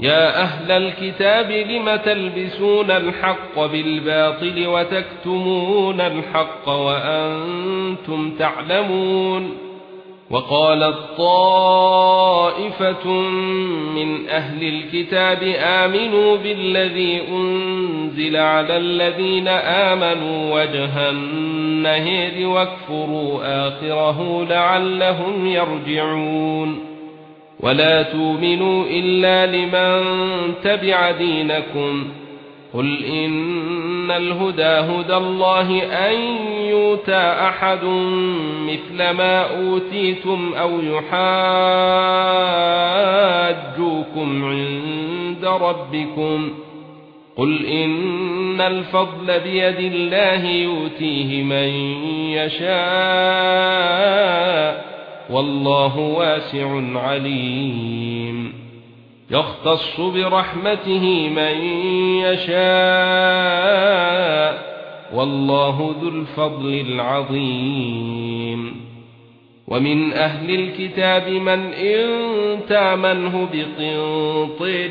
يا أهل الكتاب لم تلبسون الحق بالباطل وتكتمون الحق وأنتم تعلمون وقالت طائفة من أهل الكتاب آمنوا بالذي أنزل على الذين آمنوا وجه النهير واكفروا آخره لعلهم يرجعون ولا تؤمنوا إلا لمن تبع دينكم قل إن الهدى هدى الله أن يؤتى أحد مثل ما أوتيتم أو يحاجوكم عند ربكم قل إن الفضل بيد الله يؤتيه من يشاء والله واسع عليم. يختص برحمته من يشاء والله ذو الفضل العظيم. ومن أهل الكتاب من إن تامنه بقنطير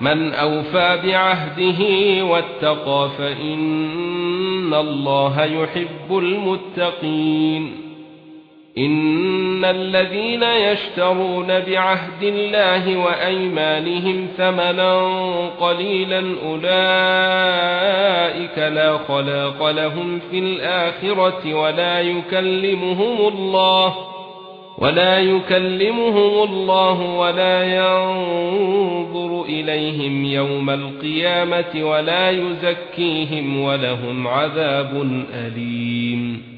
من أوفى بعهده واتقى فإن الله يحب المتقين. إن الذين يشترون بعهد الله وأيمانهم ثمنا قليلا أولئك لا خلاق لهم في الآخرة ولا يكلمهم الله. ولا يكلمهم الله ولا ينظر إليهم يوم القيامة ولا يزكيهم ولهم عذاب أليم.